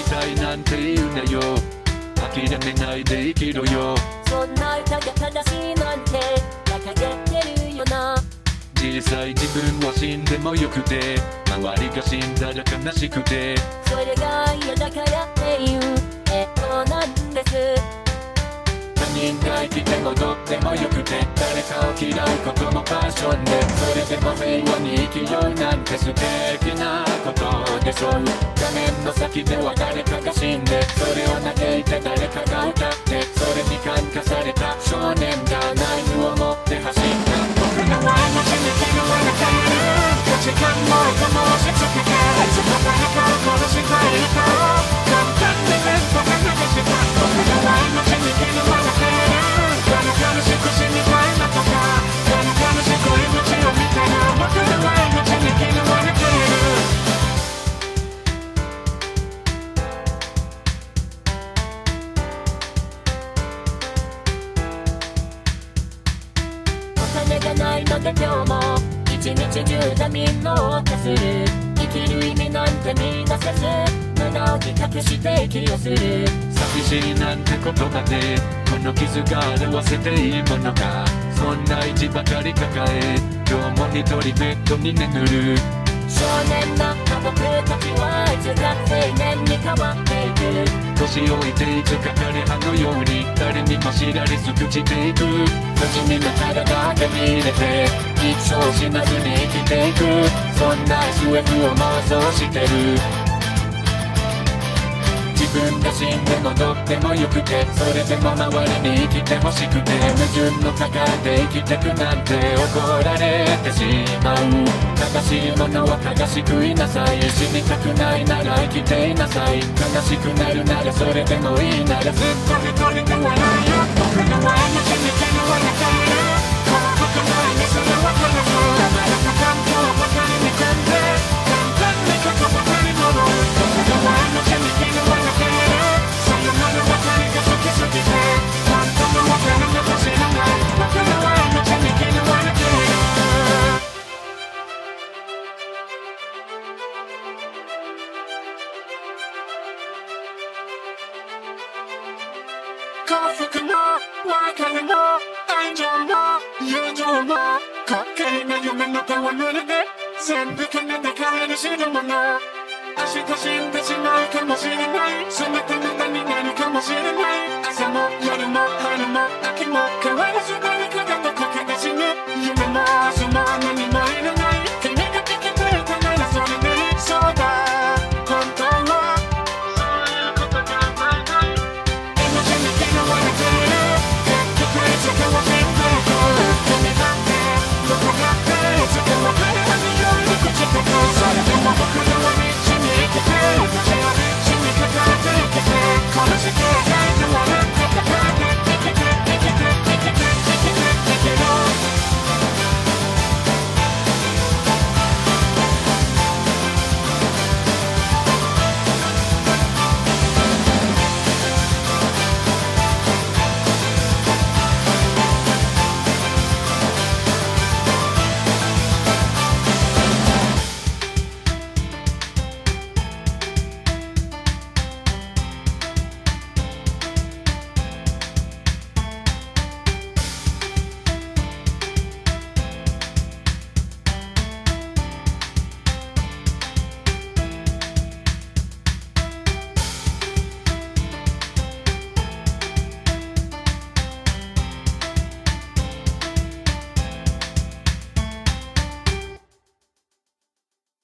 際なんて言うなよ。諦めないで生きろよ。そんな歌が正しいなんて馬鹿げてるよな。実際自分は死んでもよくて周りが死んだら悲しくて。それが嫌だからっていう。えっとなんです。他人が生きてもどってもよくて誰かを嫌うこともパッションでそれでも平和に生きようなんて素敵なことでしょう画面の先では誰かが死んでそれを嘆いて誰かが歌ってそれに感化された少年がナイフを持って走った僕の前の死ぬ気のわなか価値観も音も押し付けてその誰かを殺したいとで今日も一日中他人の謳歌する生きる意味なんて見出せず胸を比較して息をする寂しいなんて言葉でこの傷が表せていいものか。そんな意地ばかり抱え今日も一人ベッドに眠る。少年だった僕たちはいつか青年に変わって年老いていつか枯葉のように誰にも知られ尽くしていく。不死身の体手に入れて一生死なずに生きていく。そんな SF を妄想してる。分が死んでもとってもよくてそれでも周りに生きてほしくて矛盾の抱えて生きてくなんて怒られてしまう悲しいものは悲しくいなさい死にたくないなら生きていなさい悲しくなるならそれでもいいならずっと一人で笑いよ幸福も別れも愛情も友情も滑稽な夢の戯れで全部金で買える代物明日死んでしまうかもしれない。全て無駄になるかもしれない。朝も夜